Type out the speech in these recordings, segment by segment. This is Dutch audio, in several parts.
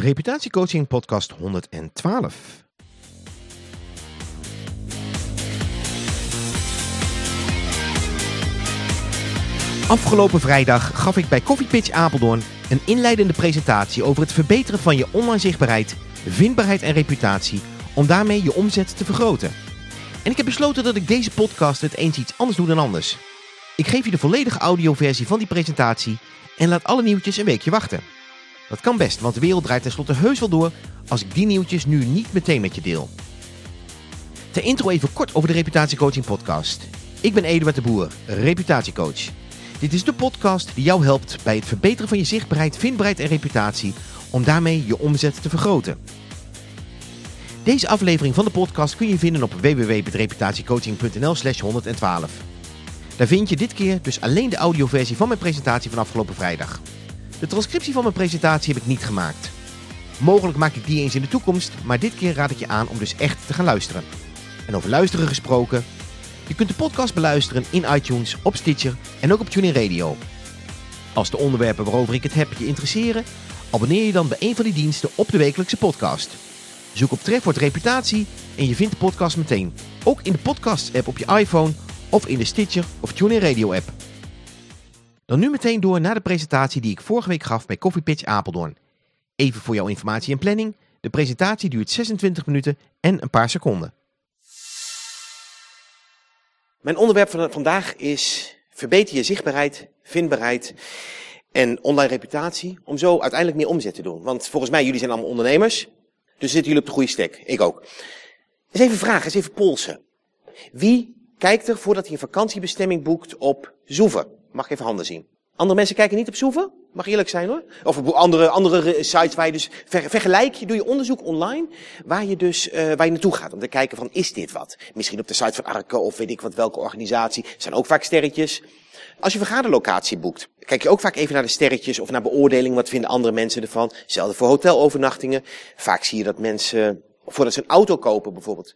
Reputatiecoaching podcast 112. Afgelopen vrijdag gaf ik bij Coffee Pitch Apeldoorn een inleidende presentatie over het verbeteren van je online zichtbaarheid, vindbaarheid en reputatie om daarmee je omzet te vergroten. En ik heb besloten dat ik deze podcast het eens iets anders doe dan anders. Ik geef je de volledige audioversie van die presentatie en laat alle nieuwtjes een weekje wachten. Dat kan best, want de wereld draait tenslotte heus wel door als ik die nieuwtjes nu niet meteen met je deel. Ter intro even kort over de Reputatiecoaching podcast. Ik ben Eduard de Boer, reputatiecoach. Dit is de podcast die jou helpt bij het verbeteren van je zichtbaarheid, vindbaarheid en reputatie om daarmee je omzet te vergroten. Deze aflevering van de podcast kun je vinden op www.reputatiecoaching.nl slash 112. Daar vind je dit keer dus alleen de audioversie van mijn presentatie van afgelopen vrijdag. De transcriptie van mijn presentatie heb ik niet gemaakt. Mogelijk maak ik die eens in de toekomst, maar dit keer raad ik je aan om dus echt te gaan luisteren. En over luisteren gesproken, je kunt de podcast beluisteren in iTunes, op Stitcher en ook op TuneIn Radio. Als de onderwerpen waarover ik het heb je interesseren, abonneer je dan bij een van die diensten op de wekelijkse podcast. Zoek op Trefwoord Reputatie en je vindt de podcast meteen. Ook in de podcast-app op je iPhone of in de Stitcher of TuneIn Radio app. Dan nu meteen door naar de presentatie die ik vorige week gaf bij Coffee Pitch Apeldoorn. Even voor jouw informatie en planning. De presentatie duurt 26 minuten en een paar seconden. Mijn onderwerp van vandaag is verbeter je zichtbaarheid, vindbaarheid en online reputatie om zo uiteindelijk meer omzet te doen. Want volgens mij, jullie zijn allemaal ondernemers, dus zitten jullie op de goede stek. Ik ook. Eens even vragen, eens even polsen. Wie kijkt er voordat hij een vakantiebestemming boekt op Zoeven? Mag ik even handen zien? Andere mensen kijken niet op Zoeven? Mag eerlijk zijn hoor. Of op andere, andere sites waar je dus ver, vergelijk je, doe je onderzoek online, waar je dus, uh, waar je naartoe gaat om te kijken van, is dit wat? Misschien op de site van Arke of weet ik wat, welke organisatie. Zijn ook vaak sterretjes. Als je vergaderlocatie boekt, kijk je ook vaak even naar de sterretjes of naar beoordeling, wat vinden andere mensen ervan. Hetzelfde voor hotelovernachtingen. Vaak zie je dat mensen, voordat ze een auto kopen bijvoorbeeld.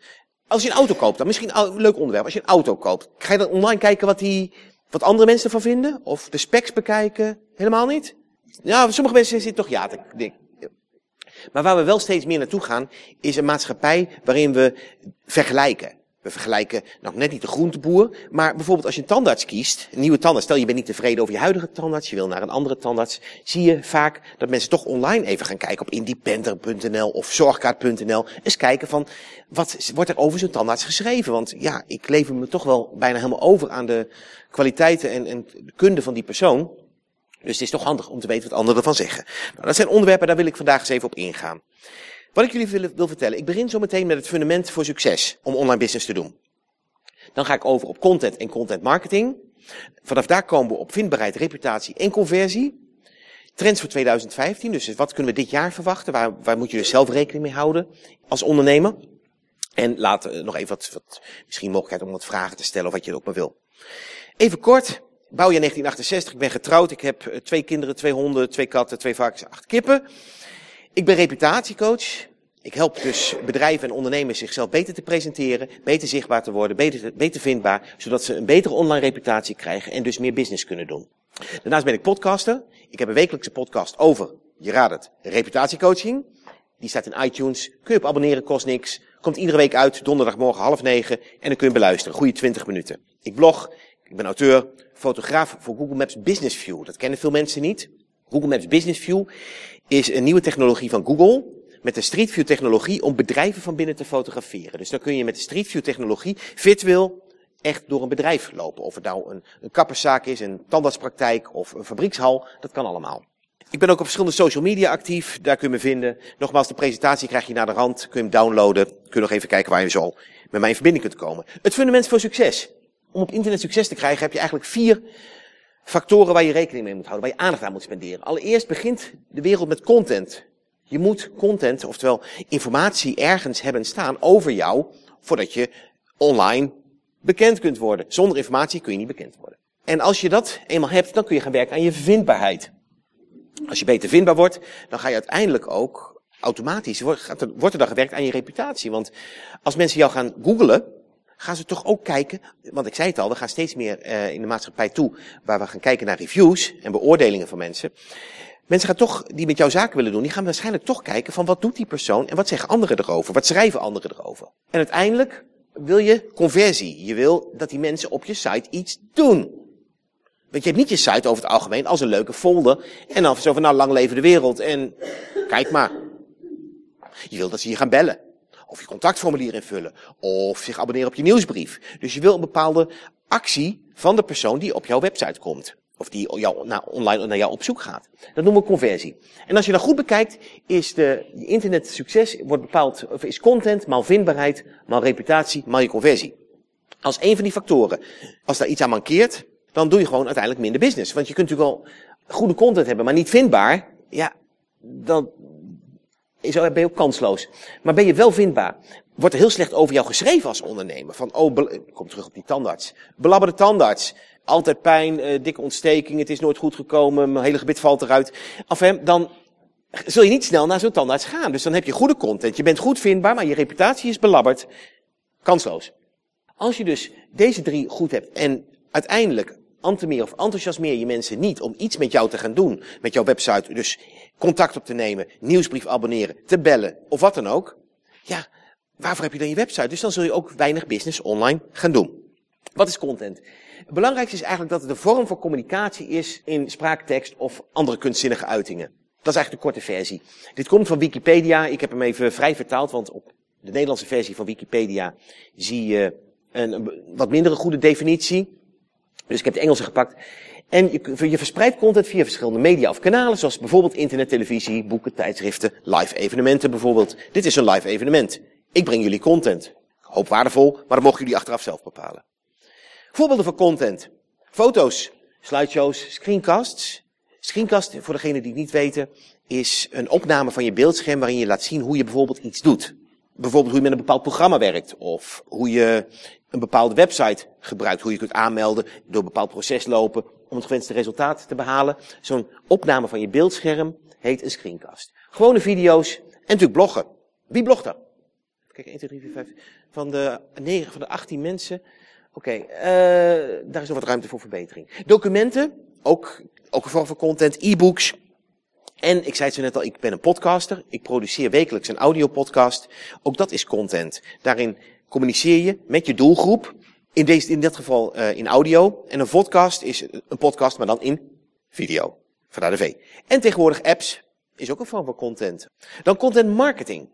Als je een auto koopt, dan misschien een leuk onderwerp. Als je een auto koopt, ga je dan online kijken wat die, wat andere mensen ervan vinden? Of de specs bekijken? Helemaal niet? Ja, sommige mensen zitten toch ja te denken. Maar waar we wel steeds meer naartoe gaan, is een maatschappij waarin we vergelijken. We vergelijken nog net niet de groenteboer, maar bijvoorbeeld als je een tandarts kiest, een nieuwe tandarts, stel je bent niet tevreden over je huidige tandarts, je wil naar een andere tandarts, zie je vaak dat mensen toch online even gaan kijken op independer.nl of zorgkaart.nl, eens kijken van, wat wordt er over zo'n tandarts geschreven? Want ja, ik lever me toch wel bijna helemaal over aan de kwaliteiten en, en de kunde van die persoon. Dus het is toch handig om te weten wat anderen ervan zeggen. Nou, dat zijn onderwerpen, daar wil ik vandaag eens even op ingaan. Wat ik jullie wil, vertellen, ik begin zo meteen met het fundament voor succes om online business te doen. Dan ga ik over op content en content marketing. Vanaf daar komen we op vindbaarheid, reputatie en conversie. Trends voor 2015, dus wat kunnen we dit jaar verwachten? Waar, waar moet je dus zelf rekening mee houden als ondernemer? En later nog even wat, wat, misschien mogelijkheid om wat vragen te stellen of wat je ook maar wil. Even kort, bouwjaar 1968, ik ben getrouwd, ik heb eh, twee kinderen, twee honden, twee katten, twee varkens, acht kippen. Ik ben reputatiecoach. Ik help dus bedrijven en ondernemers zichzelf beter te presenteren, beter zichtbaar te worden, beter, beter vindbaar, zodat ze een betere online reputatie krijgen en dus meer business kunnen doen. Daarnaast ben ik podcaster. Ik heb een wekelijkse podcast over, je raadt het, reputatiecoaching. Die staat in iTunes. Kun je op abonneren, kost niks. Komt iedere week uit, donderdagmorgen half negen. En dan kun je beluisteren, goede 20 minuten. Ik blog, ik ben auteur, fotograaf voor Google Maps Business View. Dat kennen veel mensen niet. Google Maps Business View is een nieuwe technologie van Google met de Street View technologie om bedrijven van binnen te fotograferen. Dus dan kun je met de Street View technologie virtueel echt door een bedrijf lopen. Of het nou een, kapperszaak is, een tandartspraktijk of een fabriekshal, dat kan allemaal. Ik ben ook op verschillende social media actief, daar kun je me vinden. Nogmaals, de presentatie krijg je naar de rand, kun je hem downloaden. Kun je nog even kijken waar je zo met mij in verbinding kunt komen. Het fundament voor succes. Om op internet succes te krijgen heb je eigenlijk vier factoren waar je rekening mee moet houden, waar je aandacht aan moet spenderen. Allereerst begint de wereld met content. Je moet content, oftewel informatie ergens hebben staan over jou, voordat je online bekend kunt worden. Zonder informatie kun je niet bekend worden. En als je dat eenmaal hebt, dan kun je gaan werken aan je vindbaarheid. Als je beter vindbaar wordt, dan ga je uiteindelijk ook automatisch, wordt er dan gewerkt aan je reputatie. Want als mensen jou gaan googlen, gaan ze toch ook kijken, want ik zei het al, we gaan steeds meer uh, in de maatschappij toe, waar we gaan kijken naar reviews en beoordelingen van mensen. Mensen gaan toch, die met jou zaken willen doen, die gaan waarschijnlijk toch kijken van wat doet die persoon en wat zeggen anderen erover? Wat schrijven anderen erover? En uiteindelijk wil je conversie. Je wil dat die mensen op je site iets doen. Want je hebt niet je site over het algemeen als een leuke folder. En dan zo van nou lang leven de wereld en kijk maar. Je wil dat ze je gaan bellen. Of je contactformulier invullen. Of zich abonneren op je nieuwsbrief. Dus je wil een bepaalde actie van de persoon die op jouw website komt. Of die jou, nou, online naar jou op zoek gaat. Dat noemen we conversie. En als je dat goed bekijkt, is de je internet succes wordt bepaald, of is content, maal vindbaarheid, maal reputatie, maal je conversie. Als een van die factoren, als daar iets aan mankeert, dan doe je gewoon uiteindelijk minder business. Want je kunt natuurlijk wel goede content hebben, maar niet vindbaar. Ja, dan ben je ook kansloos. Maar ben je wel vindbaar? Wordt er heel slecht over jou geschreven als ondernemer. Van, oh, kom terug op die tandarts. Belabberde tandarts altijd pijn, uh, dikke ontsteking, het is nooit goed gekomen, mijn hele gebit valt eruit. Hem, dan zul je niet snel naar zo'n tandarts gaan. Dus dan heb je goede content. Je bent goed vindbaar, maar je reputatie is belabberd. Kansloos. Als je dus deze drie goed hebt en uiteindelijk antemeer of enthousiasmeer je mensen niet om iets met jou te gaan doen, met jouw website, dus contact op te nemen, nieuwsbrief abonneren, te bellen of wat dan ook. Ja, waarvoor heb je dan je website? Dus dan zul je ook weinig business online gaan doen. Wat is content? Het belangrijkste is eigenlijk dat het de vorm van communicatie is in spraaktekst of andere kunstzinnige uitingen. Dat is eigenlijk de korte versie. Dit komt van Wikipedia. Ik heb hem even vrij vertaald, want op de Nederlandse versie van Wikipedia zie je een, wat mindere goede definitie. Dus ik heb de Engelse gepakt. En je, je verspreidt content via verschillende media of kanalen, zoals bijvoorbeeld internet, televisie, boeken, tijdschriften, live evenementen bijvoorbeeld. Dit is een live evenement. Ik breng jullie content. Hoop waardevol, maar dat mogen jullie achteraf zelf bepalen. Voorbeelden van content. Foto's, slideshows, screencasts. Screencast, voor degenen die het niet weten, is een opname van je beeldscherm waarin je laat zien hoe je bijvoorbeeld iets doet. Bijvoorbeeld hoe je met een bepaald programma werkt. Of hoe je een bepaalde website gebruikt. Hoe je kunt aanmelden, door een bepaald proces lopen om het gewenste resultaat te behalen. Zo'n opname van je beeldscherm heet een screencast. Gewone video's en natuurlijk bloggen. Wie blogt er? Kijk, 1, 2, 3, 4, 5. Van de 9, van de 18 mensen Oké, uh, daar is nog wat ruimte voor verbetering. Documenten, ook, ook een vorm van content, e-books. En ik zei het zo net al, ik ben een podcaster. Ik produceer wekelijks een audiopodcast. Ook dat is content. Daarin communiceer je met je doelgroep. In, deze, in dit geval uh, in audio. En een podcast is een podcast, maar dan in video. Vandaar de V. En tegenwoordig apps is ook een vorm van content. Dan content marketing.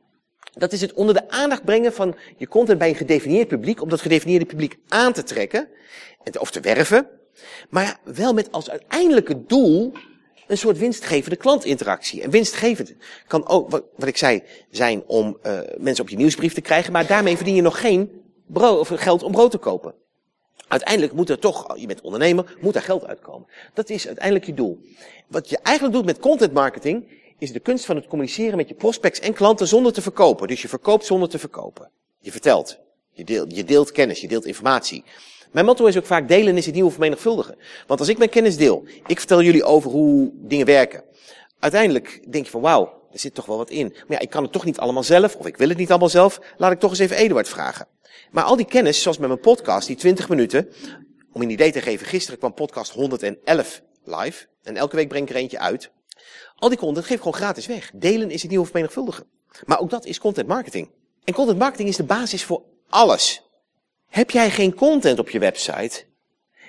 Dat is het onder de aandacht brengen van je content bij een gedefinieerd publiek, om dat gedefinieerde publiek aan te trekken, of te werven. Maar wel met als uiteindelijke doel een soort winstgevende klantinteractie. En winstgevend kan ook, wat, ik zei, zijn om uh, mensen op je nieuwsbrief te krijgen, maar daarmee verdien je nog geen brood, of geld om brood te kopen. Uiteindelijk moet er toch, je bent ondernemer, moet daar geld uitkomen. Dat is uiteindelijk je doel. Wat je eigenlijk doet met content marketing, is de kunst van het communiceren met je prospects en klanten zonder te verkopen. Dus je verkoopt zonder te verkopen. Je vertelt. Je deelt, je deelt kennis, je deelt informatie. Mijn motto is ook vaak delen is het nieuwe vermenigvuldigen. Want als ik mijn kennis deel, ik vertel jullie over hoe dingen werken. Uiteindelijk denk je van wauw, er zit toch wel wat in. Maar ja, ik kan het toch niet allemaal zelf, of ik wil het niet allemaal zelf. Laat ik toch eens even Eduard vragen. Maar al die kennis, zoals met mijn podcast, die 20 minuten, om een idee te geven, gisteren kwam podcast 111 live. En elke week breng ik er eentje uit. Al die content geef gewoon gratis weg. Delen is het nieuwe vermenigvuldigen. Maar ook dat is content marketing. En content marketing is de basis voor alles. Heb jij geen content op je website?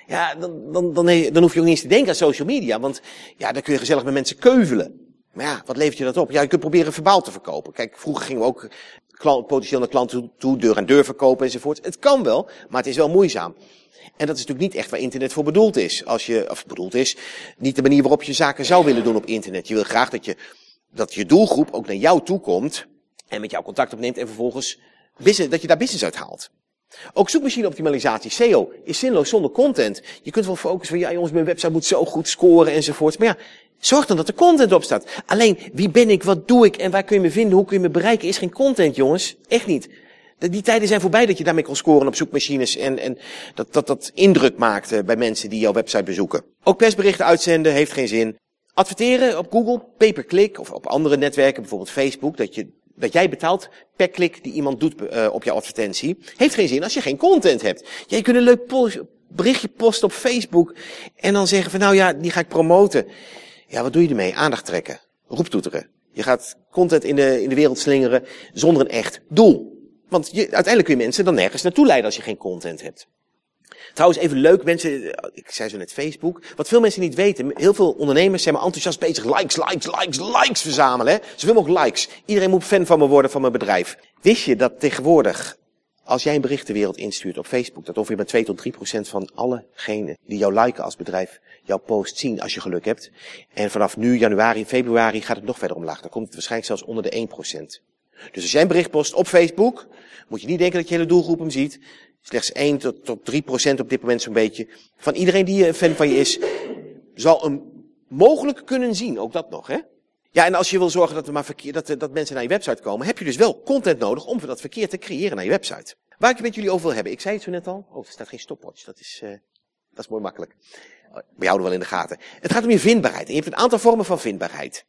Ja, dan, dan, dan, dan hoef je ook niet eens te denken aan social media. Want ja, dan kun je gezellig met mensen keuvelen. Maar ja, wat levert je dat op? Ja, je kunt proberen verbaal te verkopen. Kijk, vroeger gingen we ook klant, potentieel naar klanten toe, deur aan deur verkopen enzovoort. Het kan wel, maar het is wel moeizaam. En dat is natuurlijk niet echt waar internet voor bedoeld is. Als je, of bedoeld is, niet de manier waarop je zaken zou willen doen op internet. Je wil graag dat je, dat je doelgroep ook naar jou toe komt en met jou contact opneemt en vervolgens business, dat je daar business uit haalt. Ook zoekmachine optimalisatie, SEO, is zinloos zonder content. Je kunt wel focussen van, ja jongens, mijn website moet zo goed scoren enzovoort. Maar ja, zorg dan dat er content op staat. Alleen, wie ben ik, wat doe ik en waar kun je me vinden, hoe kun je me bereiken, is geen content jongens. Echt niet. Die tijden zijn voorbij dat je daarmee kon scoren op zoekmachines en, en dat, dat dat indruk maakte bij mensen die jouw website bezoeken. Ook persberichten uitzenden heeft geen zin. Adverteren op Google, pay-per-click of op andere netwerken, bijvoorbeeld Facebook, dat, je, dat jij betaalt per klik die iemand doet uh, op jouw advertentie, heeft geen zin als je geen content hebt. Jij kunt een leuk berichtje posten op Facebook en dan zeggen van nou ja, die ga ik promoten. Ja, wat doe je ermee? Aandacht trekken. Roeptoeteren. Je gaat content in de, in de wereld slingeren zonder een echt doel. Want je, uiteindelijk kun je mensen dan nergens naartoe leiden als je geen content hebt. Trouwens, even leuk, mensen, ik zei zo net Facebook. Wat veel mensen niet weten, heel veel ondernemers zijn maar enthousiast bezig. Likes, likes, likes, likes verzamelen. Hè? Zoveel mogelijk likes. Iedereen moet fan van me worden van mijn bedrijf. Wist je dat tegenwoordig, als jij een berichtenwereld instuurt op Facebook, dat ongeveer maar 2 tot 3 procent van allegenen die jou liken als bedrijf, jouw post zien als je geluk hebt. En vanaf nu, januari, februari, gaat het nog verder omlaag. Dan komt het waarschijnlijk zelfs onder de 1 procent. Dus als jij een bericht post op Facebook, moet je niet denken dat je hele doelgroep hem ziet. Slechts 1 tot, tot 3 procent op dit moment zo'n beetje. Van iedereen die een fan van je is, zal hem mogelijk kunnen zien. Ook dat nog, hè? Ja, en als je wil zorgen dat, er maar verkeer, dat, dat mensen naar je website komen, heb je dus wel content nodig om dat verkeer te creëren naar je website. Waar ik het met jullie over wil hebben. Ik zei het zo net al. Oh, er staat geen stopwatch. Dat is, uh, dat is mooi makkelijk. We houden wel in de gaten. Het gaat om je vindbaarheid. En je hebt een aantal vormen van vindbaarheid.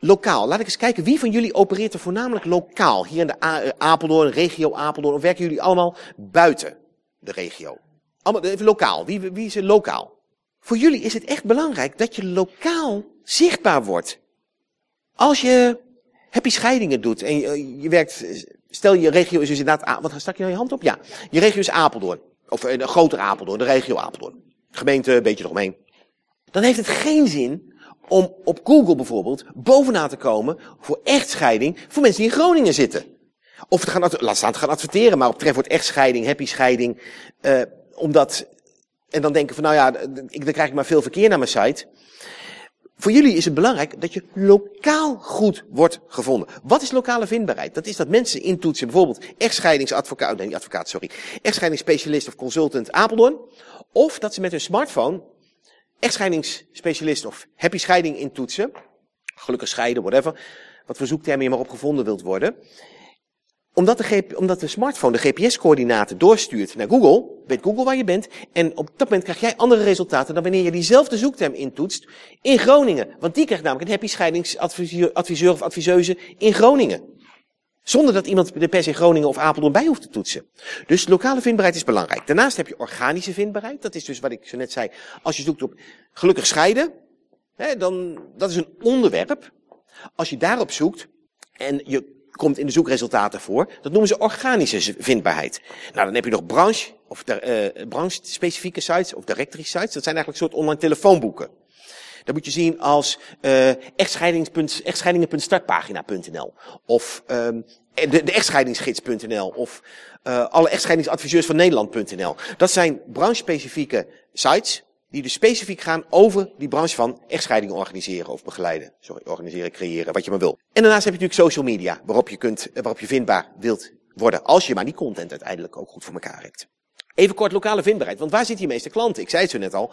Lokaal. Laat ik eens kijken, wie van jullie opereert er voornamelijk lokaal? Hier in de eh, Apeldoorn, regio Apeldoorn. Of werken jullie allemaal buiten de regio? Allemaal, even lokaal. Wie, wie is er lokaal? Voor jullie is het echt belangrijk dat je lokaal zichtbaar wordt. Als je happy scheidingen doet en je, werkt, stel je regio is dus inderdaad, wat stak je nou je hand op? Ja, je regio is Apeldoorn. Of een grotere Apeldoorn, de regio Apeldoorn. Gemeente, een beetje eromheen. Dan heeft het geen zin om op Google bijvoorbeeld bovenaan te komen voor echtscheiding voor mensen die in Groningen zitten. Of te gaan, laat staan te gaan adverteren, maar op trefwoord echtscheiding, happy scheiding. Uh, omdat, en dan denken van nou ja, ik, dan krijg ik maar veel verkeer naar mijn site. Voor jullie is het belangrijk dat je lokaal goed wordt gevonden. Wat is lokale vindbaarheid? Dat is dat mensen intoetsen, bijvoorbeeld echtscheidingsadvocaat, nee niet advocaat, sorry, echtscheidingsspecialist of consultant Apeldoorn. Of dat ze met hun smartphone echtscheidingsspecialist of happy scheiding intoetsen. Gelukkig scheiden, whatever. Wat voor zoektermen je maar op gevonden wilt worden. Omdat de, omdat de smartphone de GPS-coördinaten doorstuurt naar Google, weet Google waar je bent. En op dat moment krijg jij andere resultaten dan wanneer je diezelfde zoekterm intoetst in Groningen. Want die krijgt namelijk een happy scheidingsadviseur of adviseuse in Groningen. Zonder dat iemand de per se Groningen of Apeldoorn bij hoeft te toetsen. Dus lokale vindbaarheid is belangrijk. Daarnaast heb je organische vindbaarheid. Dat is dus wat ik zo net zei. Als je zoekt op gelukkig scheiden, hè, dan, dat is een onderwerp. Als je daarop zoekt en je komt in de zoekresultaten voor, dat noemen ze organische vindbaarheid. Nou, dan heb je nog branche, of uh, branche-specifieke sites, of directory sites. Dat zijn eigenlijk een soort online telefoonboeken. Dat moet je zien als uh, echtscheidingen.startpagina.nl. Of um, de, de echtscheidingsgids.nl. Of uh, alle echtscheidingsadviseurs van Nederland.nl. Dat zijn branchespecifieke sites die dus specifiek gaan over die branche van echtscheidingen organiseren of begeleiden. Sorry, organiseren, creëren, wat je maar wil. En daarnaast heb je natuurlijk social media, waarop je, kunt, waarop je vindbaar wilt worden. Als je maar die content uiteindelijk ook goed voor elkaar hebt. Even kort lokale vindbaarheid, want waar zitten je meeste klanten? Ik zei het zo net al.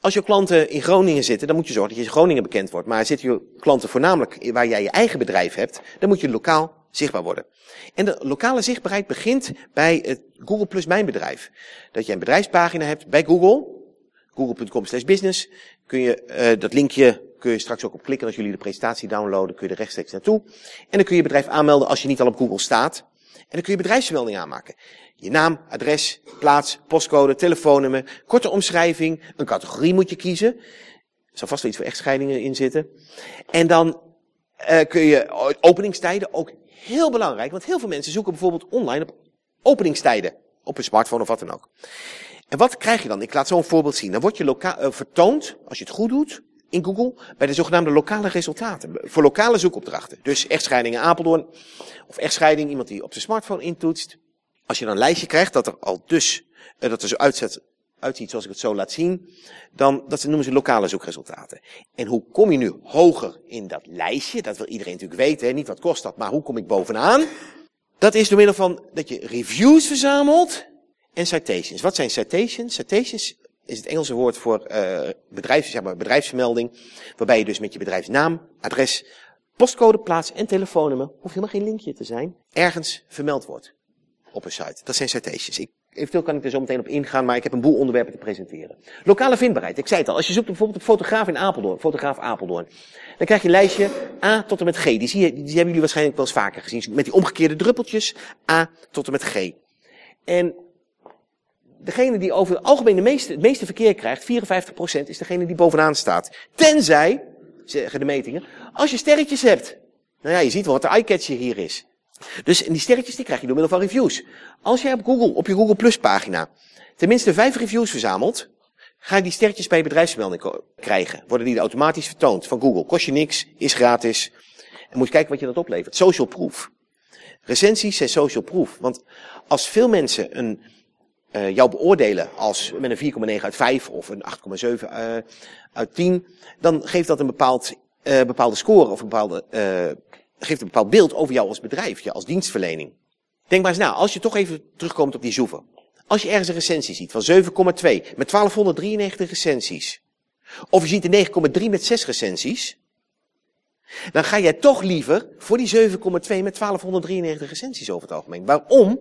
Als je klanten in Groningen zitten, dan moet je zorgen dat je in Groningen bekend wordt. Maar zitten je klanten voornamelijk waar jij je eigen bedrijf hebt, dan moet je lokaal zichtbaar worden. En de lokale zichtbaarheid begint bij het Google Plus Mijn Bedrijf. Dat je een bedrijfspagina hebt bij Google, google.com slash business. Kun je, uh, dat linkje kun je straks ook op klikken als jullie de presentatie downloaden, kun je er rechtstreeks naartoe. En dan kun je je bedrijf aanmelden als je niet al op Google staat. En dan kun je bedrijfsvermelding aanmaken. Je naam, adres, plaats, postcode, telefoonnummer, korte omschrijving, een categorie moet je kiezen. Er zal vast wel iets voor echtscheidingen in zitten. En dan uh, kun je openingstijden, ook heel belangrijk, want heel veel mensen zoeken bijvoorbeeld online op openingstijden. Op een smartphone of wat dan ook. En wat krijg je dan? Ik laat zo een voorbeeld zien. Dan word je loka uh, vertoond, als je het goed doet, in Google, bij de zogenaamde lokale resultaten. Voor lokale zoekopdrachten. Dus echtscheidingen Apeldoorn, of echtscheiding, iemand die op zijn smartphone intoetst. Als je dan een lijstje krijgt dat er al dus, uh, dat er zo uitzet, uitziet zoals ik het zo laat zien, dan dat noemen ze lokale zoekresultaten. En hoe kom je nu hoger in dat lijstje? Dat wil iedereen natuurlijk weten, hè? niet wat kost dat, maar hoe kom ik bovenaan? Dat is door middel van dat je reviews verzamelt en citations. Wat zijn citations? Citations is het Engelse woord voor uh, bedrijfs, zeg maar, bedrijfsvermelding, waarbij je dus met je bedrijfsnaam, adres, postcode, plaats en telefoonnummer, hoeft helemaal geen linkje te zijn, ergens vermeld wordt op een site. Dat zijn citations. Ik, eventueel kan ik er zo meteen op ingaan, maar ik heb een boel onderwerpen te presenteren. Lokale vindbaarheid. Ik zei het al. Als je zoekt bijvoorbeeld op fotograaf in Apeldoorn, fotograaf Apeldoorn, dan krijg je een lijstje A tot en met G. Die, zie je, die hebben jullie waarschijnlijk wel eens vaker gezien. Met die omgekeerde druppeltjes A tot en met G. En degene die over het algemeen de meeste, het meeste verkeer krijgt, 54%, is degene die bovenaan staat. Tenzij, zeggen de metingen, als je sterretjes hebt. Nou ja, je ziet wel wat de eyecatcher hier is. Dus die sterretjes die krijg je door middel van reviews. Als jij op Google, op je Google Plus pagina, tenminste vijf reviews verzamelt, ga je die sterretjes bij je bedrijfsmelding krijgen. Worden die automatisch vertoond van Google. Kost je niks, is gratis. En moet je kijken wat je dat oplevert. Social proof. Recensies zijn social proof. Want als veel mensen een, uh, jou beoordelen als met een 4,9 uit 5 of een 8,7 uh, uit 10, dan geeft dat een bepaald, uh, bepaalde score of een bepaalde, geeft een bepaald beeld over jou als bedrijf, je als dienstverlening. Denk maar eens na, als je toch even terugkomt op die zoeven. Als je ergens een recensie ziet van 7,2 met 1293 recensies. Of je ziet een 9,3 met 6 recensies. Dan ga jij toch liever voor die 7,2 met 1293 recensies over het algemeen. Waarom?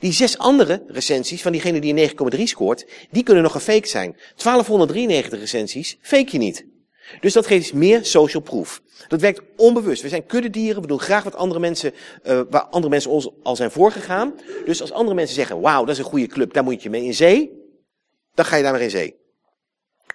Die zes andere recensies van diegene die een 9,3 scoort, die kunnen nog een fake zijn. 1293 recensies fake je niet. Dus dat geeft meer social proof. Dat werkt onbewust. We zijn kuddedieren, we doen graag wat andere mensen, uh, waar andere mensen ons al zijn voorgegaan. Dus als andere mensen zeggen, wauw, dat is een goede club, daar moet je mee in zee, dan ga je daar maar in zee.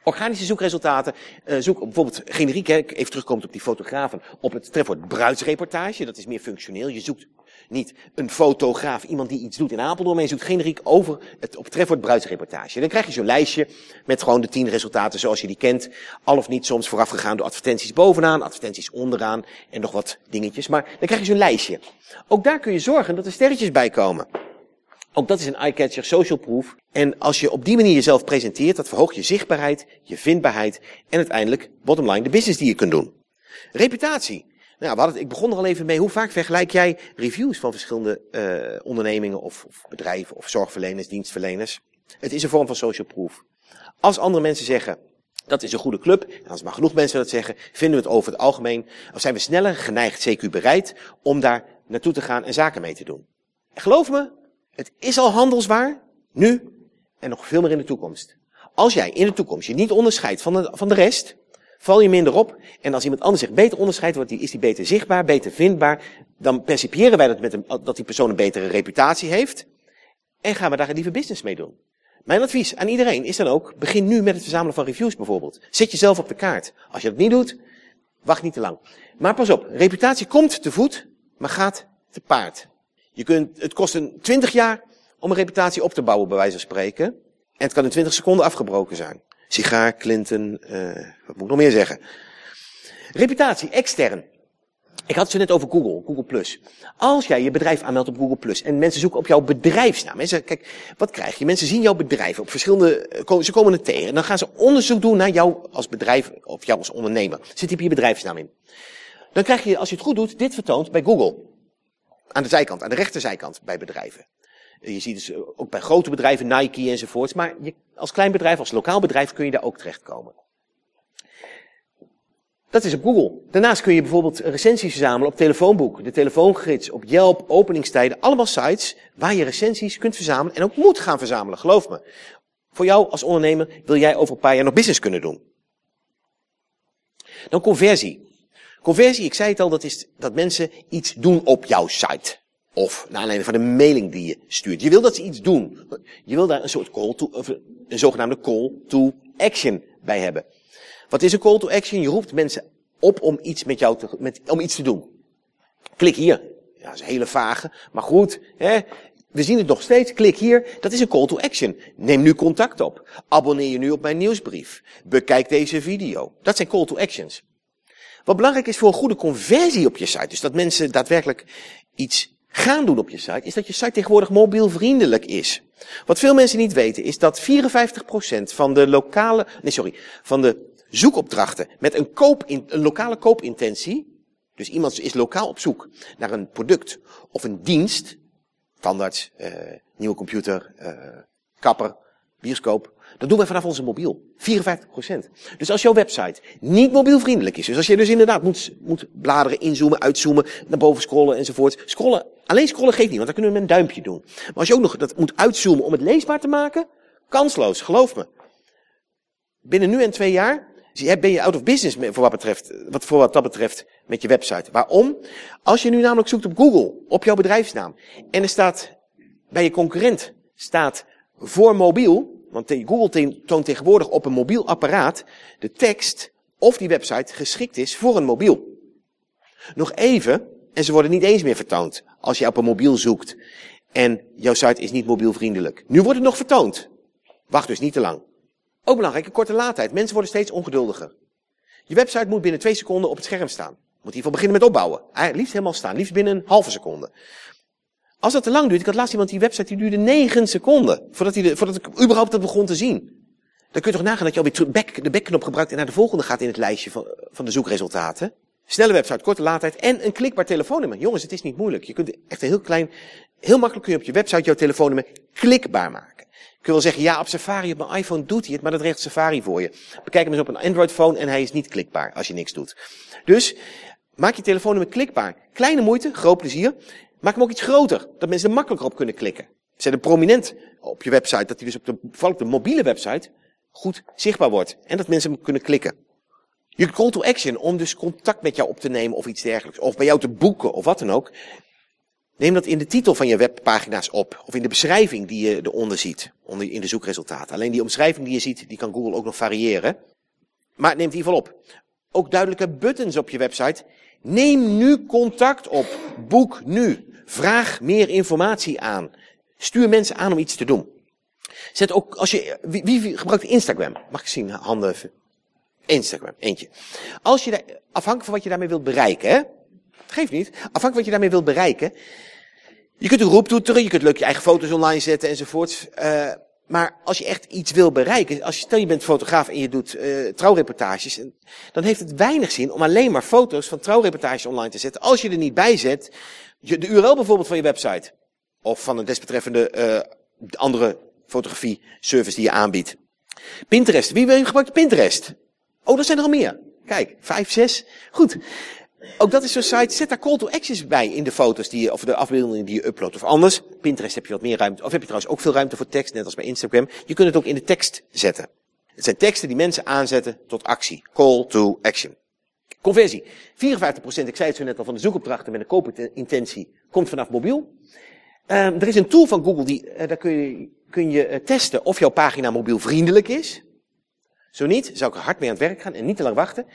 Organische zoekresultaten, uh, zoek bijvoorbeeld generiek, hè, even terugkomend op die fotografen, op het trefwoord bruidsreportage, dat is meer functioneel. Je zoekt niet een fotograaf, iemand die iets doet in Apeldoorn, maar je zoekt generiek over het, op het trefwoord bruidsreportage. Dan krijg je zo'n lijstje met gewoon de tien resultaten zoals je die kent. Al of niet soms voorafgegaan door advertenties bovenaan, advertenties onderaan en nog wat dingetjes. Maar dan krijg je zo'n lijstje. Ook daar kun je zorgen dat er sterretjes bij komen. Ook dat is een eye-catcher, social proof. En als je op die manier jezelf presenteert, dat verhoogt je zichtbaarheid, je vindbaarheid en uiteindelijk, bottom line, de business die je kunt doen. Reputatie. Nou, hadden, ik begon er al even mee. Hoe vaak vergelijk jij reviews van verschillende uh, ondernemingen of, of, bedrijven of zorgverleners, dienstverleners? Het is een vorm van social proof. Als andere mensen zeggen, dat is een goede club, en als maar genoeg mensen dat zeggen, vinden we het over het algemeen, of zijn we sneller geneigd, CQ bereid, om daar naartoe te gaan en zaken mee te doen. En geloof me, het is al handelswaar, nu en nog veel meer in de toekomst. Als jij in de toekomst je niet onderscheidt van de, van de rest, val je minder op. En als iemand anders zich beter onderscheidt, wordt is die beter zichtbaar, beter vindbaar. Dan percipiëren wij dat, met een, dat die persoon een betere reputatie heeft. En gaan we daar liever business mee doen. Mijn advies aan iedereen is dan ook, begin nu met het verzamelen van reviews bijvoorbeeld. Zet jezelf op de kaart. Als je dat niet doet, wacht niet te lang. Maar pas op, reputatie komt te voet, maar gaat te paard. Je kunt, het kost een 20 jaar om een reputatie op te bouwen, bij wijze van spreken. En het kan in 20 seconden afgebroken zijn. Sigaar, Clinton, uh, wat moet ik nog meer zeggen? Reputatie, extern. Ik had het zo net over Google, Google Plus. Als jij je bedrijf aanmeldt op Google Plus en mensen zoeken op jouw bedrijfsnaam. Mensen, kijk, wat krijg je? Mensen zien jouw bedrijf op verschillende, eh, ze komen het tegen. En dan gaan ze onderzoek doen naar jou als bedrijf of jou als ondernemer. Zit hier je bedrijfsnaam in. Dan krijg je, als je het goed doet, dit vertoond bij Google. Aan de zijkant, aan de rechterzijkant bij bedrijven. Je ziet dus ook bij grote bedrijven, Nike enzovoorts. Maar je, als klein bedrijf, als lokaal bedrijf kun je daar ook terechtkomen. Dat is op Google. Daarnaast kun je bijvoorbeeld recensies verzamelen op telefoonboek, de telefoongids, op Yelp, openingstijden. Allemaal sites waar je recensies kunt verzamelen en ook moet gaan verzamelen, geloof me. Voor jou als ondernemer wil jij over een paar jaar nog business kunnen doen. Dan conversie. Conversie, ik zei het al, dat is dat mensen iets doen op jouw site. Of naar aanleiding van de mailing die je stuurt. Je wil dat ze iets doen. Je wil daar een soort call to, een zogenaamde call to action bij hebben. Wat is een call to action? Je roept mensen op om iets met jou te, met, om iets te doen. Klik hier. Ja, dat is een hele vage. Maar goed, hè, we zien het nog steeds. Klik hier. Dat is een call to action. Neem nu contact op. Abonneer je nu op mijn nieuwsbrief. Bekijk deze video. Dat zijn call to actions. Wat belangrijk is voor een goede conversie op je site, dus dat mensen daadwerkelijk iets gaan doen op je site, is dat je site tegenwoordig mobielvriendelijk is. Wat veel mensen niet weten, is dat 54% van de lokale, nee sorry, van de zoekopdrachten met een, koop, een lokale koopintentie, dus iemand is lokaal op zoek naar een product of een dienst, tandarts, uh, nieuwe computer, uh, kapper, bioscoop, dat doen wij vanaf onze mobiel. 54%. Dus als jouw website niet mobielvriendelijk is, dus als je dus inderdaad moet, moet bladeren, inzoomen, uitzoomen, naar boven scrollen enzovoort. Scrollen, alleen scrollen geeft niet, want dan kunnen we met een duimpje doen. Maar als je ook nog dat moet uitzoomen om het leesbaar te maken, kansloos, geloof me. Binnen nu en twee jaar ben je out of business voor wat, betreft, wat, voor wat dat betreft met je website. Waarom? Als je nu namelijk zoekt op Google, op jouw bedrijfsnaam, en er staat bij je concurrent staat voor mobiel, want Google toont tegenwoordig op een mobiel apparaat de tekst of die website geschikt is voor een mobiel. Nog even, en ze worden niet eens meer vertoond als je op een mobiel zoekt en jouw site is niet mobielvriendelijk. Nu wordt het nog vertoond. Wacht dus niet te lang. Ook belangrijk, een korte laadtijd. Mensen worden steeds ongeduldiger. Je website moet binnen twee seconden op het scherm staan. Moet in ieder geval beginnen met opbouwen. Liefst helemaal staan, liefst binnen een halve seconde. Als dat te lang duurt, ik had laatst iemand die website, die duurde 9 seconden. Voordat, hij de, voordat ik überhaupt dat begon te zien. Dan kun je toch nagaan dat je alweer back, de backknop gebruikt en naar de volgende gaat in het lijstje van, van de zoekresultaten. Snelle website, korte laadtijd en een klikbaar telefoonnummer. Jongens, het is niet moeilijk. Je kunt echt een heel klein, heel makkelijk kun je op je website jouw telefoonnummer klikbaar maken. Je kunt wel zeggen, ja, op Safari, op mijn iPhone doet hij het, maar dat regelt Safari voor je. Bekijk hem eens op een Android-phone en hij is niet klikbaar als je niks doet. Dus, maak je telefoonnummer klikbaar. Kleine moeite, groot plezier. Maak hem ook iets groter, dat mensen er makkelijker op kunnen klikken. Zet een prominent op je website, dat hij dus op de, vooral op de mobiele website goed zichtbaar wordt. En dat mensen hem kunnen klikken. Je call to action om dus contact met jou op te nemen of iets dergelijks. Of bij jou te boeken of wat dan ook. Neem dat in de titel van je webpagina's op. Of in de beschrijving die je eronder ziet. Onder, in de zoekresultaten. Alleen die omschrijving die je ziet, die kan Google ook nog variëren. Maar neem het in ieder geval op. Ook duidelijke buttons op je website. Neem nu contact op. Boek nu. Vraag meer informatie aan. Stuur mensen aan om iets te doen. Zet ook, als je, wie, wie gebruikt Instagram? Mag ik zien, handen even. Instagram, eentje. Als je daar, afhankelijk van wat je daarmee wilt bereiken, hè? Geeft niet. Afhankelijk van wat je daarmee wilt bereiken. Je kunt een roep toeteren, je kunt leuk je eigen foto's online zetten enzovoorts. Uh, maar als je echt iets wil bereiken, als je, stel je bent fotograaf en je doet uh, trouwreportages, dan heeft het weinig zin om alleen maar foto's van trouwreportages online te zetten. Als je er niet bij zet, je, de URL bijvoorbeeld van je website, of van een desbetreffende uh, andere fotografie service die je aanbiedt. Pinterest. Wie gebruikt Pinterest? Oh, er zijn er al meer. Kijk, vijf, zes. Goed. Ook dat is zo'n site. Zet daar call to actions bij in de foto's die je, of de afbeeldingen die je uploadt. Of anders. Pinterest heb je wat meer ruimte. Of heb je trouwens ook veel ruimte voor tekst, net als bij Instagram. Je kunt het ook in de tekst zetten. Het zijn teksten die mensen aanzetten tot actie. Call to action. Conversie. 54%, ik zei het zo net al, van de zoekopdrachten met een koopintentie komt vanaf mobiel. Um, er is een tool van Google, die, uh, daar kun je, kun je uh, testen of jouw pagina mobielvriendelijk is. Zo niet, zou ik er hard mee aan het werk gaan en niet te lang wachten.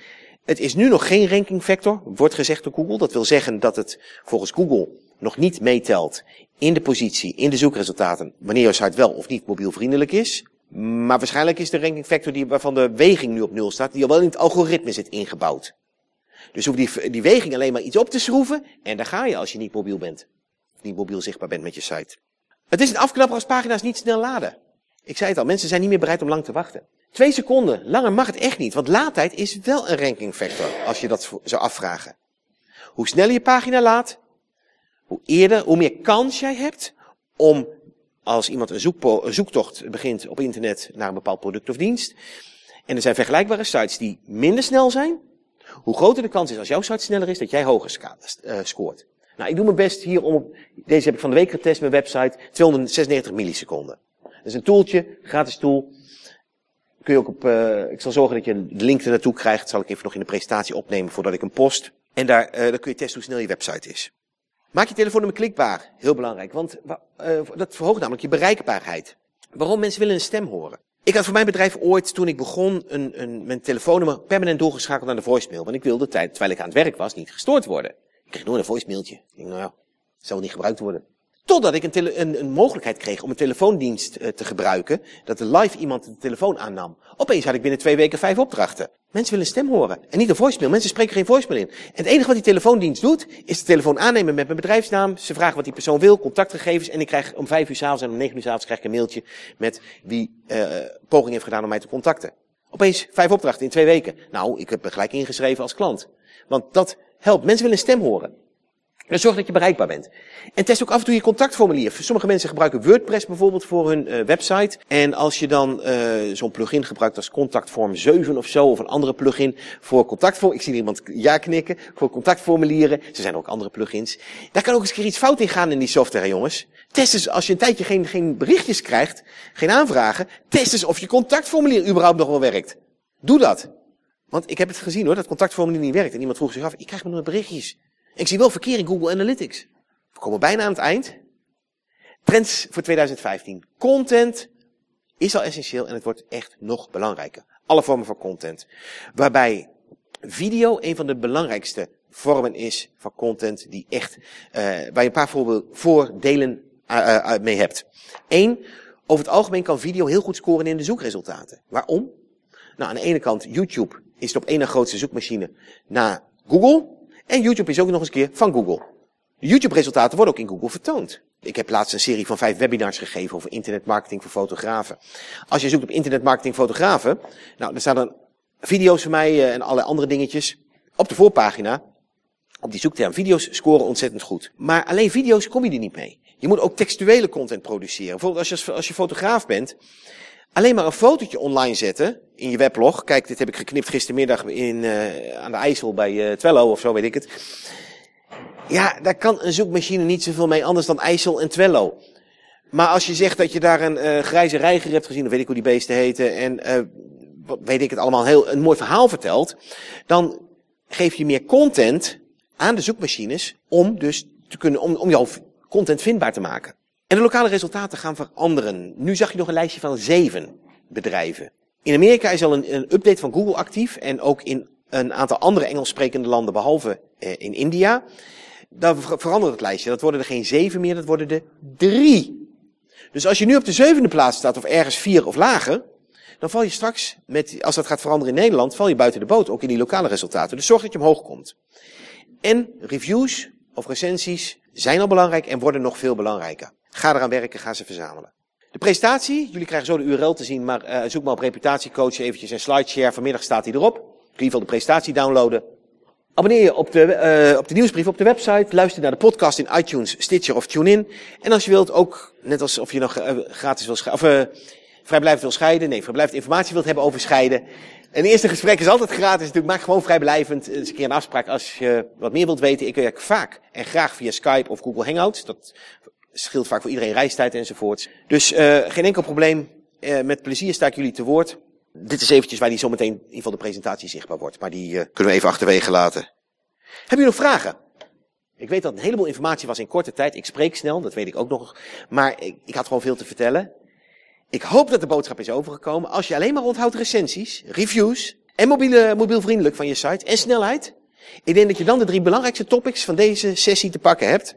Het is nu nog geen ranking factor, wordt gezegd door Google. Dat wil zeggen dat het volgens Google nog niet meetelt in de positie, in de zoekresultaten, wanneer je site wel of niet mobielvriendelijk is. Maar waarschijnlijk is de ranking factor die, waarvan de weging nu op nul staat, die al wel in het algoritme zit ingebouwd. Dus hoef die, die weging alleen maar iets op te schroeven en daar ga je als je niet mobiel bent. Of niet mobiel zichtbaar bent met je site. Het is een afknapper als pagina's niet snel laden. Ik zei het al, mensen zijn niet meer bereid om lang te wachten. Twee seconden, langer mag het echt niet, want laadtijd is wel een ranking factor, als je dat zou afvragen. Hoe sneller je pagina laat, hoe eerder, hoe meer kans jij hebt om, als iemand een, zoektocht begint op internet naar een bepaald product of dienst, en er zijn vergelijkbare sites die minder snel zijn, hoe groter de kans is als jouw site sneller is, dat jij hoger uh, scoort. Nou, ik doe mijn best hier om, deze heb ik van de week getest, mijn website, 296 milliseconden. Dat is een tooltje, gratis tool. Kun je ook op, uh, ik zal zorgen dat je de link er naartoe krijgt. Dat zal ik even nog in de presentatie opnemen voordat ik hem post. En daar, uh, dan kun je testen hoe snel je website is. Maak je telefoonnummer klikbaar. Heel belangrijk. Want uh, dat verhoogt namelijk je bereikbaarheid. Waarom mensen willen een stem horen. Ik had voor mijn bedrijf ooit, toen ik begon, een, een, mijn telefoonnummer permanent doorgeschakeld naar de voicemail. Want ik wilde, terwijl ik aan het werk was, niet gestoord worden. Ik kreeg nooit een voicemailtje. Ik nou ja, zal niet gebruikt worden. Totdat ik een, een, een, mogelijkheid kreeg om een telefoondienst uh, te gebruiken, dat er live iemand de telefoon aannam. Opeens had ik binnen twee weken vijf opdrachten. Mensen willen stem horen. En niet een voicemail. Mensen spreken geen voicemail in. En het enige wat die telefoondienst doet, is de telefoon aannemen met mijn bedrijfsnaam. Ze vragen wat die persoon wil, contactgegevens. En ik krijg om vijf uur s'avonds en om negen uur s'avonds krijg ik een mailtje met wie uh, poging heeft gedaan om mij te contacten. Opeens vijf opdrachten in twee weken. Nou, ik heb me gelijk ingeschreven als klant. Want dat helpt. Mensen willen stem horen. En zorg dat je bereikbaar bent. En test ook af en toe je contactformulier. Sommige mensen gebruiken WordPress bijvoorbeeld voor hun uh, website. En als je dan uh, zo'n plugin gebruikt als contactform 7 of zo, of een andere plugin voor contactformulieren. Ik zie iemand ja knikken, voor contactformulieren. Er zijn ook andere plugins. Daar kan ook eens een keer iets fout in gaan in die software, jongens. Test eens, als je een tijdje geen, geen berichtjes krijgt, geen aanvragen, test eens of je contactformulier überhaupt nog wel werkt. Doe dat. Want ik heb het gezien hoor, dat contactformulier niet werkt. En iemand vroeg zich af, ik krijg maar nooit berichtjes. Ik zie wel verkeer in Google Analytics. We komen bijna aan het eind. Trends voor 2015. Content is al essentieel en het wordt echt nog belangrijker. Alle vormen van content. Waarbij video een van de belangrijkste vormen is van content die echt, uh, waar je een paar voordelen uh, mee hebt. Eén, over het algemeen kan video heel goed scoren in de zoekresultaten. Waarom? Nou, aan de ene kant, YouTube is de op één na grootste zoekmachine na Google. En YouTube is ook nog eens een keer van Google. YouTube-resultaten worden ook in Google vertoond. Ik heb laatst een serie van vijf webinars gegeven over internetmarketing voor fotografen. Als je zoekt op internetmarketing fotografen, nou, dan staan er video's van mij eh, en allerlei andere dingetjes op de voorpagina. Op die zoekterm. Video's scoren ontzettend goed. Maar alleen video's kom je er niet mee. Je moet ook textuele content produceren. Bijvoorbeeld als je, als je fotograaf bent. Alleen maar een fotootje online zetten in je weblog. Kijk, dit heb ik geknipt gistermiddag in, uh, aan de IJssel bij uh, Twello of zo weet ik het. Ja, daar kan een zoekmachine niet zoveel mee anders dan IJssel en Twello. Maar als je zegt dat je daar een uh, grijze reiger hebt gezien, of weet ik hoe die beesten heten, en weet ik het allemaal, heel, een mooi verhaal vertelt, dan geef je meer content aan de zoekmachines om dus te kunnen, om, om jouw content vindbaar te maken. En de lokale resultaten gaan veranderen. Nu zag je nog een lijstje van zeven bedrijven. In Amerika is al een, een update van Google actief en ook in een aantal andere Engels sprekende landen, behalve eh, in India. Dan verandert het lijstje. Dat worden er geen zeven meer, dat worden er drie. Dus als je nu op de zevende plaats staat, of ergens vier of lager, dan val je straks, met, als dat gaat veranderen in Nederland, val je buiten de boot, ook in die lokale resultaten. Dus zorg dat je omhoog komt. En reviews of recensies zijn al belangrijk en worden nog veel belangrijker. Ga eraan werken, ga ze verzamelen. De presentatie, jullie krijgen zo de URL te zien, maar uh, zoek maar op reputatiecoach eventjes en slideshare. Vanmiddag staat hij erop. Kun je in ieder geval de presentatie downloaden. Abonneer je op de, uh, op de nieuwsbrief op de website. Luister naar de podcast in iTunes, Stitcher of TuneIn. En als je wilt ook, net als of je nog uh, gratis wil of uh, vrijblijvend wil scheiden, nee, vrijblijvend informatie wilt hebben over scheiden. Een eerste gesprek is altijd gratis, natuurlijk maak gewoon vrijblijvend eens een keer een afspraak als je wat meer wilt weten. Ik werk vaak en graag via Skype of Google Hangouts. Dat scheelt vaak voor iedereen reistijd enzovoorts. Dus uh, geen enkel probleem. Uh, met plezier sta ik jullie te woord. Dit is eventjes waar die zometeen in ieder geval de presentatie zichtbaar wordt. Maar die uh, kunnen we even achterwege laten. Hebben jullie nog vragen? Ik weet dat een heleboel informatie was in korte tijd. Ik spreek snel, dat weet ik ook nog. Maar ik, ik had gewoon veel te vertellen. Ik hoop dat de boodschap is overgekomen. Als je alleen maar onthoudt recensies, reviews en mobiele, mobielvriendelijk van je site en snelheid. Ik denk dat je dan de drie belangrijkste topics van deze sessie te pakken hebt.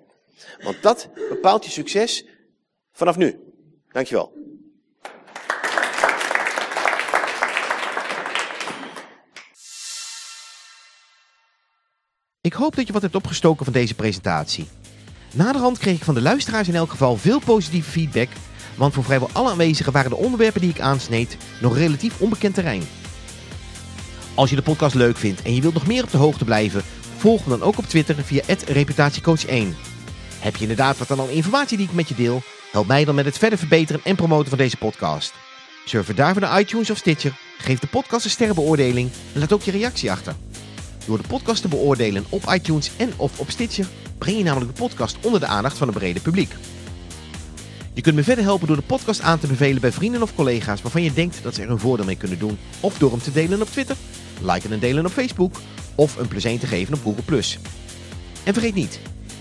Want dat bepaalt je succes vanaf nu. Dankjewel. Ik hoop dat je wat hebt opgestoken van deze presentatie. Naderhand kreeg ik van de luisteraars in elk geval veel positieve feedback, want voor vrijwel alle aanwezigen waren de onderwerpen die ik aansneed nog relatief onbekend terrein. Als je de podcast leuk vindt en je wilt nog meer op de hoogte blijven, volg me dan ook op Twitter via reputatiecoach1. Heb je inderdaad wat aan informatie die ik met je deel? Help mij dan met het verder verbeteren en promoten van deze podcast. Surf daarvoor naar iTunes of Stitcher, geef de podcast een sterrenbeoordeling en laat ook je reactie achter. Door de podcast te beoordelen op iTunes en of op Stitcher breng je namelijk de podcast onder de aandacht van een brede publiek. Je kunt me verder helpen door de podcast aan te bevelen bij vrienden of collega's waarvan je denkt dat ze er een voordeel mee kunnen doen. Of door hem te delen op Twitter, liken en delen op Facebook of een plezier te geven op Google+. En vergeet niet,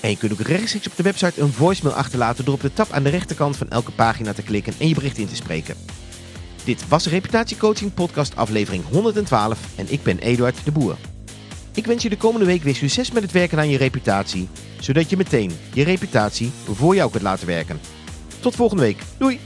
En je kunt ook rechtstreeks op de website een voicemail achterlaten door op de tab aan de rechterkant van elke pagina te klikken en je bericht in te spreken. Dit was Reputatiecoaching podcast aflevering 112 en ik ben Eduard de Boer. Ik wens je de komende week weer succes met het werken aan je reputatie, zodat je meteen je reputatie voor jou kunt laten werken. Tot volgende week. Doei!